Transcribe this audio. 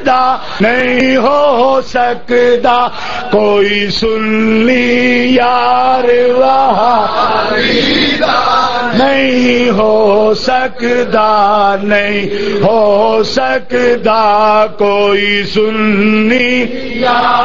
سکتا نہیں ہو سکتا۔ کوئی سنی یار وہاں۔ نہیں ہو سکتا، نہیں ہو سکتا۔ کوئی سنی یار